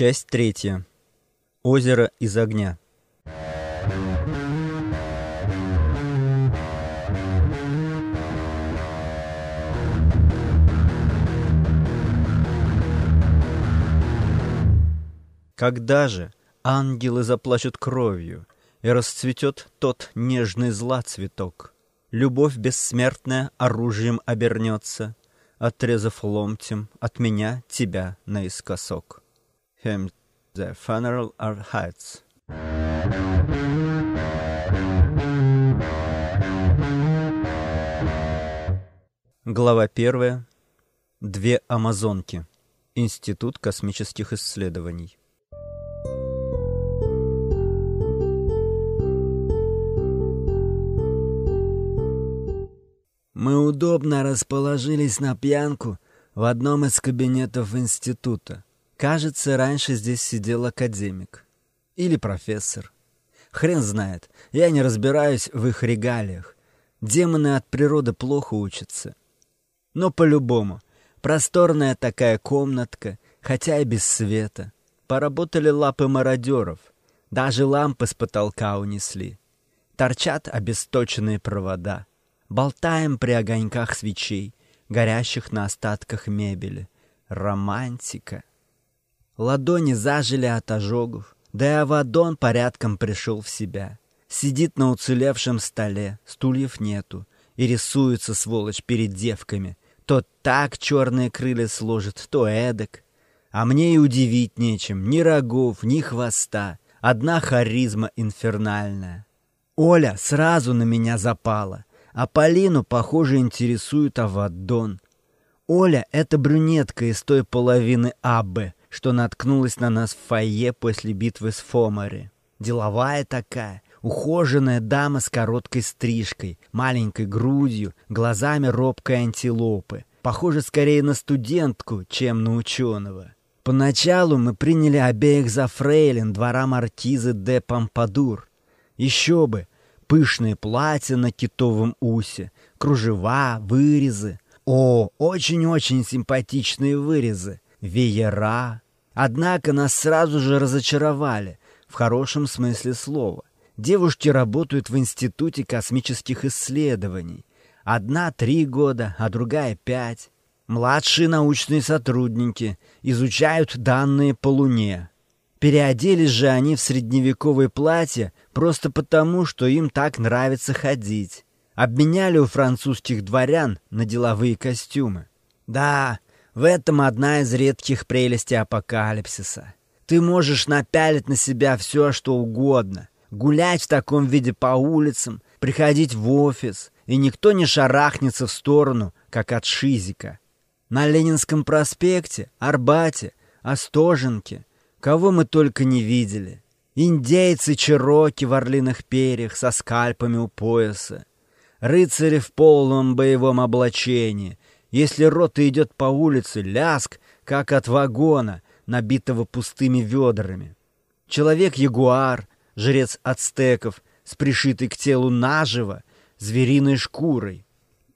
Часть третья. Озеро из огня. Когда же ангелы заплачут кровью, И расцветет тот нежный зла цветок, Любовь бессмертная оружием обернется, Отрезав ломтем от меня тебя наискосок. Hymn The Funeral Heights. Глава первая. Две амазонки. Институт космических исследований. Мы удобно расположились на пьянку в одном из кабинетов института. Кажется, раньше здесь сидел академик. Или профессор. Хрен знает, я не разбираюсь в их регалиях. Демоны от природы плохо учатся. Но по-любому, просторная такая комнатка, хотя и без света. Поработали лапы мародеров. Даже лампы с потолка унесли. Торчат обесточенные провода. Болтаем при огоньках свечей, горящих на остатках мебели. Романтика. Ладони зажили от ожогов, да и Авадон порядком пришел в себя. Сидит на уцелевшем столе, стульев нету, и рисуется, сволочь, перед девками. То так черные крылья сложит, то эдак. А мне и удивить нечем, ни рогов, ни хвоста, одна харизма инфернальная. Оля сразу на меня запала, а Полину, похоже, интересует Авадон. Оля — это брюнетка из той половины Аббы, что наткнулась на нас в фойе после битвы с Фомари. Деловая такая, ухоженная дама с короткой стрижкой, маленькой грудью, глазами робкой антилопы. Похоже скорее на студентку, чем на ученого. Поначалу мы приняли обеих за фрейлин двора маркизы де Помпадур. Еще бы, пышные платья на китовом усе, кружева, вырезы. О, очень-очень симпатичные вырезы веера. Однако нас сразу же разочаровали, в хорошем смысле слова. Девушки работают в Институте космических исследований. Одна три года, а другая пять. Младшие научные сотрудники изучают данные по Луне. Переоделись же они в средневековые платья просто потому, что им так нравится ходить. Обменяли у французских дворян на деловые костюмы. Да, в этом одна из редких прелестей апокалипсиса. Ты можешь напялить на себя все, что угодно. Гулять в таком виде по улицам, приходить в офис, и никто не шарахнется в сторону, как от шизика. На Ленинском проспекте, Арбате, Остоженке, кого мы только не видели. Индейцы Чироки в орлиных перьях со скальпами у пояса. Рыцари в полном боевом облачении, если рота идет по улице, ляск, как от вагона, набитого пустыми ведрами. Человек-ягуар, жрец ацтеков, с пришитой к телу наживо, звериной шкурой.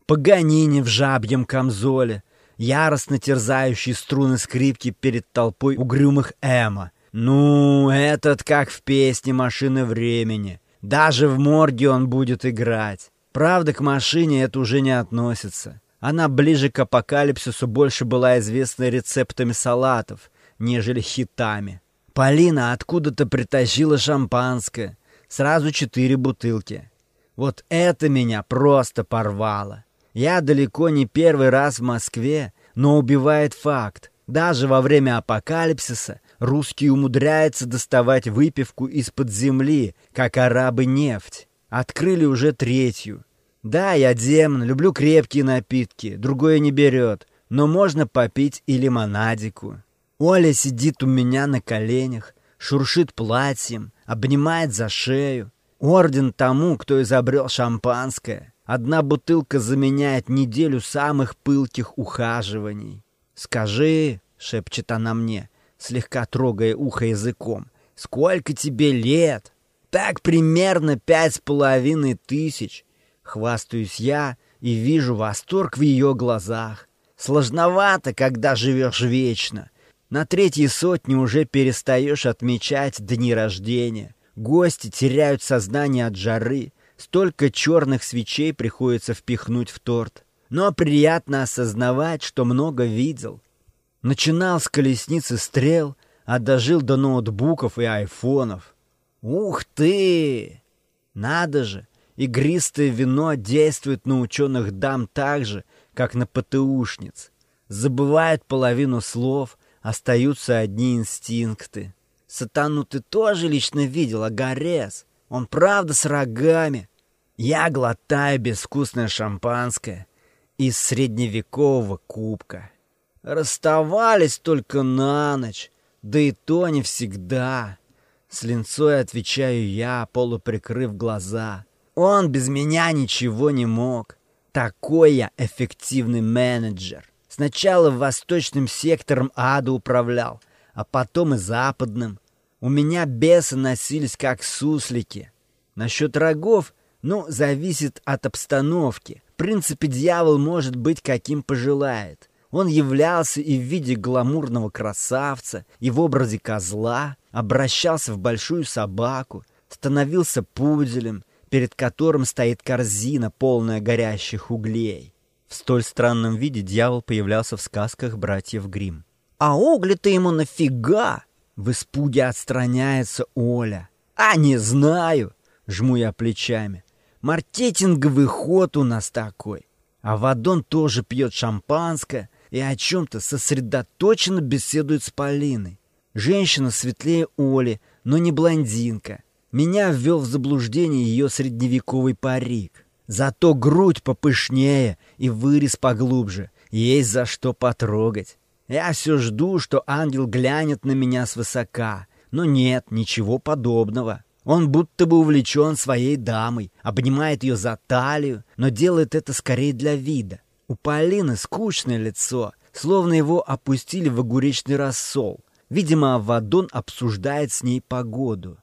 Паганини в жабьем камзоле, яростно терзающий струны скрипки перед толпой угрюмых эмо. Ну, этот как в песне «Машины времени». Даже в морге он будет играть. Правда, к машине это уже не относится. Она ближе к апокалипсису больше была известна рецептами салатов, нежели хитами. Полина откуда-то притащила шампанское. Сразу четыре бутылки. Вот это меня просто порвало. Я далеко не первый раз в Москве, но убивает факт. Даже во время апокалипсиса русские умудряются доставать выпивку из-под земли, как арабы нефть. Открыли уже третью. Да, я демон, люблю крепкие напитки, другое не берет, но можно попить и лимонадику. Оля сидит у меня на коленях, шуршит платьем, обнимает за шею. Орден тому, кто изобрел шампанское. Одна бутылка заменяет неделю самых пылких ухаживаний. «Скажи», — шепчет она мне, слегка трогая ухо языком, — «сколько тебе лет?» «Так примерно пять с половиной тысяч». Хвастаюсь я и вижу восторг в ее глазах. Сложновато, когда живешь вечно. На третьей сотне уже перестаешь отмечать дни рождения. Гости теряют сознание от жары. Столько черных свечей приходится впихнуть в торт. Но приятно осознавать, что много видел. Начинал с колесницы стрел, а дожил до ноутбуков и айфонов. Ух ты! Надо же! Игристое вино действует на ученых дам так же, как на ПТУшниц. Забывает половину слов, остаются одни инстинкты. Сатану ты тоже лично видел, Агарес. Он правда с рогами. Я глотаю безвкусное шампанское из средневекового кубка. Расставались только на ночь, да и то не всегда. С линцой отвечаю я, полуприкрыв глаза. Он без меня ничего не мог. Такой я эффективный менеджер. Сначала восточным сектором ада управлял, а потом и западным. У меня бесы носились как суслики. Насчет рогов, ну, зависит от обстановки. В принципе, дьявол может быть каким пожелает. Он являлся и в виде гламурного красавца, и в образе козла, обращался в большую собаку, становился пуделем, перед которым стоит корзина, полная горящих углей. В столь странном виде дьявол появлялся в сказках братьев Гримм. «А угли-то ему нафига?» В испуге отстраняется Оля. «А не знаю!» — жму я плечами. «Маркетинговый ход у нас такой. А Вадон тоже пьет шампанское и о чем-то сосредоточенно беседует с Полиной. Женщина светлее Оли, но не блондинка. Меня ввел в заблуждение ее средневековый парик. Зато грудь попышнее и вырез поглубже. Есть за что потрогать. Я все жду, что ангел глянет на меня свысока. Но нет, ничего подобного. Он будто бы увлечен своей дамой, обнимает ее за талию, но делает это скорее для вида. У Полины скучное лицо, словно его опустили в огуречный рассол. Видимо, Авадон обсуждает с ней погоду.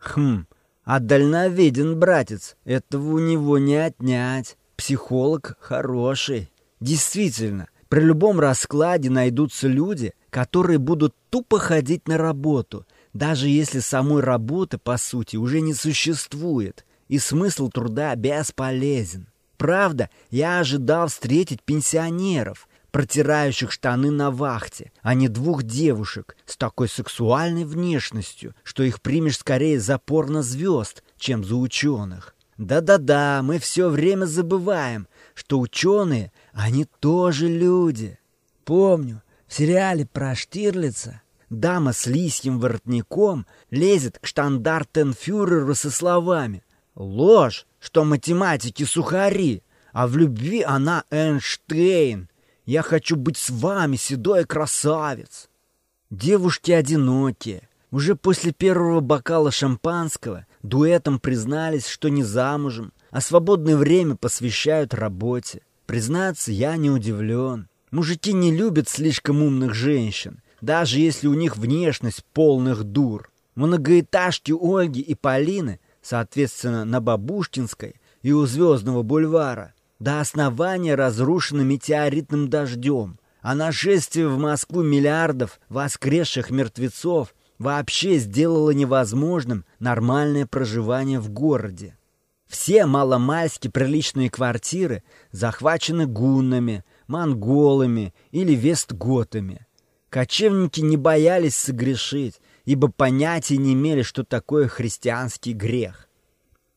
Хм, а дальновиден братец, этого у него не отнять. Психолог хороший. Действительно, при любом раскладе найдутся люди, которые будут тупо ходить на работу, даже если самой работы, по сути, уже не существует, и смысл труда бесполезен. Правда, я ожидал встретить пенсионеров, протирающих штаны на вахте, а не двух девушек с такой сексуальной внешностью, что их примешь скорее за порно-звезд, чем за ученых. Да-да-да, мы все время забываем, что ученые, они тоже люди. Помню, в сериале про Штирлица дама с лисьим воротником лезет к штандартенфюреру со словами «Ложь, что математики сухари, а в любви она Эйнштейн, я хочу быть с вами, седой красавец. Девушки одинокие. Уже после первого бокала шампанского дуэтом признались, что не замужем, а свободное время посвящают работе. Признаться, я не удивлен. Мужики не любят слишком умных женщин, даже если у них внешность полных дур. Многоэтажки Ольги и Полины, соответственно, на Бабушкинской и у Звездного бульвара, до основания разрушены метеоритным дождем, а нашествие в Москву миллиардов воскресших мертвецов вообще сделало невозможным нормальное проживание в городе. Все маломальски приличные квартиры захвачены гуннами, монголами или вестготами. Кочевники не боялись согрешить, ибо понятия не имели, что такое христианский грех.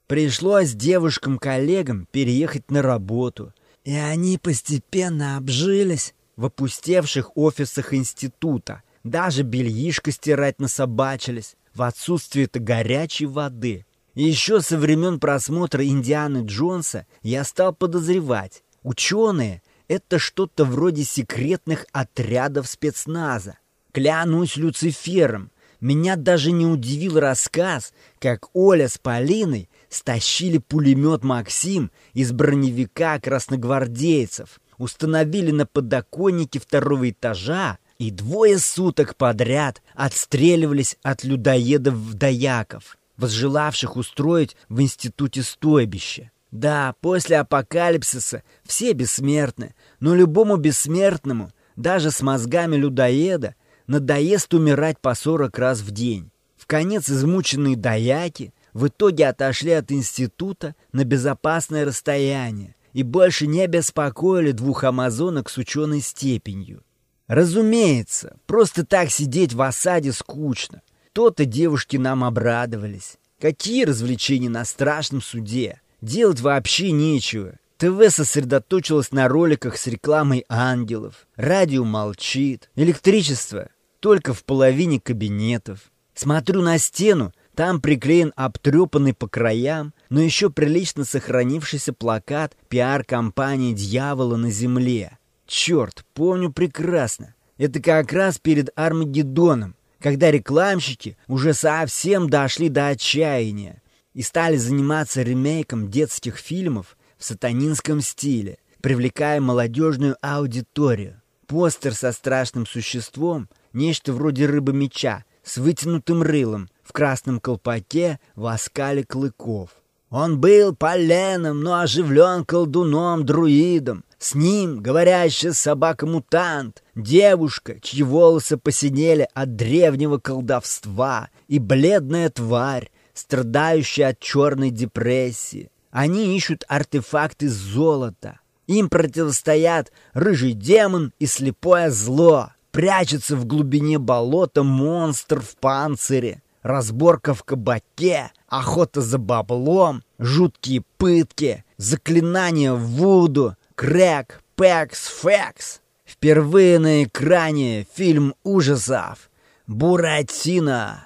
Пришлось девушкам-коллегам переехать на работу. И они постепенно обжились в опустевших офисах института. Даже бельишко стирать насобачились в отсутствие-то горячей воды. Еще со времен просмотра «Индианы Джонса» я стал подозревать. Ученые — это что-то вроде секретных отрядов спецназа. Клянусь Люцифером, меня даже не удивил рассказ, как Оля с Полиной стащили пулемет «Максим» из броневика красногвардейцев, установили на подоконнике второго этажа и двое суток подряд отстреливались от людоедов-вдаяков, возжелавших устроить в институте стойбище. Да, после апокалипсиса все бессмертны, но любому бессмертному, даже с мозгами людоеда, надоест умирать по 40 раз в день. В конец измученные даяки в итоге отошли от института на безопасное расстояние и больше не беспокоили двух амазонок с ученой степенью. Разумеется, просто так сидеть в осаде скучно. То-то девушки нам обрадовались. Какие развлечения на страшном суде? Делать вообще нечего. ТВ сосредоточилось на роликах с рекламой ангелов. Радио молчит. Электричество только в половине кабинетов. Смотрю на стену, там приклеен обтрепанный по краям, но еще прилично сохранившийся плакат пиар-компании «Дьявола на земле». Черт, помню прекрасно. Это как раз перед Армагеддоном, когда рекламщики уже совсем дошли до отчаяния и стали заниматься ремейком детских фильмов в сатанинском стиле, привлекая молодежную аудиторию. Постер со страшным существом, нечто вроде рыбы-меча, с вытянутым рылом, в красном колпаке, в оскале клыков. Он был поленом, но оживлен колдуном-друидом. С ним говорящая собака-мутант, девушка, чьи волосы посинели от древнего колдовства, и бледная тварь, страдающая от черной депрессии. Они ищут артефакты золота. Им противостоят рыжий демон и слепое зло. Прячется в глубине болота монстр в панцире. Разборка в кабаке, охота за баблом, жуткие пытки, заклинания в вуду, крэк, пэкс, фэкс. Впервые на экране фильм ужасов «Буратино».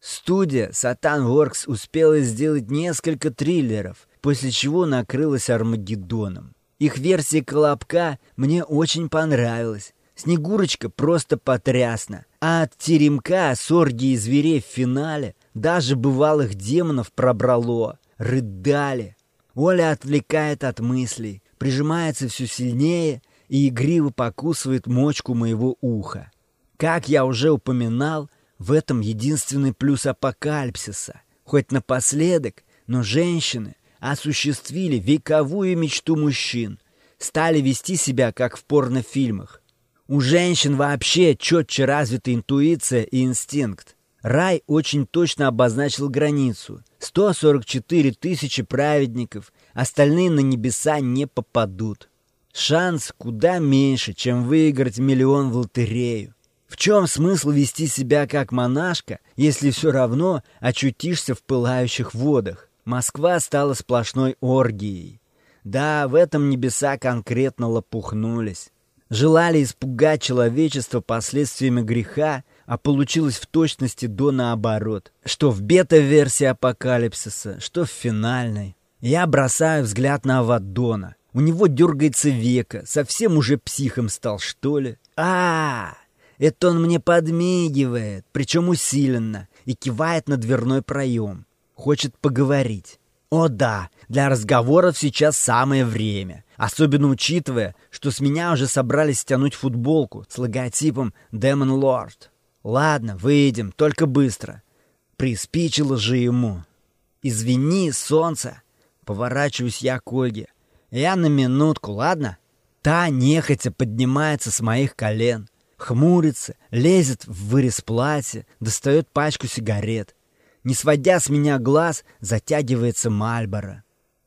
Студия Satan Works успела сделать несколько триллеров, после чего накрылась Армагеддоном. Их версия «Колобка» мне очень понравилась. Снегурочка просто потрясна. А от теремка с оргией зверей в финале даже бывалых демонов пробрало. Рыдали. Оля отвлекает от мыслей, прижимается все сильнее и игриво покусывает мочку моего уха. Как я уже упоминал, в этом единственный плюс апокалипсиса. Хоть напоследок, но женщины осуществили вековую мечту мужчин, стали вести себя, как в порнофильмах. У женщин вообще четче развита интуиция и инстинкт. Рай очень точно обозначил границу. 144 тысячи праведников, остальные на небеса не попадут. Шанс куда меньше, чем выиграть миллион в лотерею. В чем смысл вести себя как монашка, если все равно очутишься в пылающих водах? Москва стала сплошной оргией. Да, в этом небеса конкретно лопухнулись. Желали испугать человечество последствиями греха, а получилось в точности до наоборот. Что в бета-версии апокалипсиса, что в финальной. Я бросаю взгляд на Авадона. У него дергается века, совсем уже психом стал, что ли? а, -а, -а это он мне подмигивает, причем усиленно, и кивает на дверной проем. Хочет поговорить. О да, для разговоров сейчас самое время. Особенно учитывая, что с меня уже собрались стянуть футболку с логотипом Demon Lord. Ладно, выйдем, только быстро. Приспичило же ему. Извини, солнце. Поворачиваюсь я к Ольге. Я на минутку, ладно? Та нехотя поднимается с моих колен хмурится, лезет в вырез платья, достает пачку сигарет. Не сводя с меня глаз, затягивается Мальборо.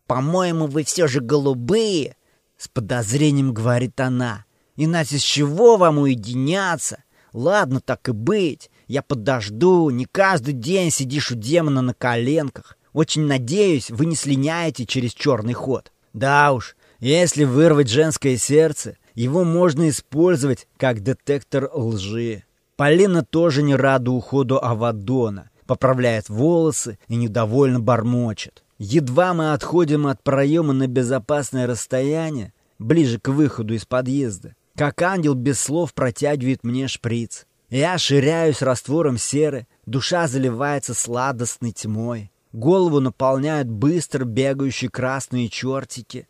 «По-моему, вы все же голубые!» С подозрением говорит она. «Иначе с чего вам уединяться? Ладно, так и быть. Я подожду. Не каждый день сидишь у демона на коленках. Очень надеюсь, вы не слиняете через черный ход. Да уж, если вырвать женское сердце, его можно использовать как детектор лжи. Полина тоже не рада уходу Авадона. Поправляет волосы и недовольно бормочет. Едва мы отходим от проема на безопасное расстояние, ближе к выходу из подъезда, как ангел без слов протягивает мне шприц. Я ширяюсь раствором серы, душа заливается сладостной тьмой. Голову наполняют быстро бегающие красные чертики.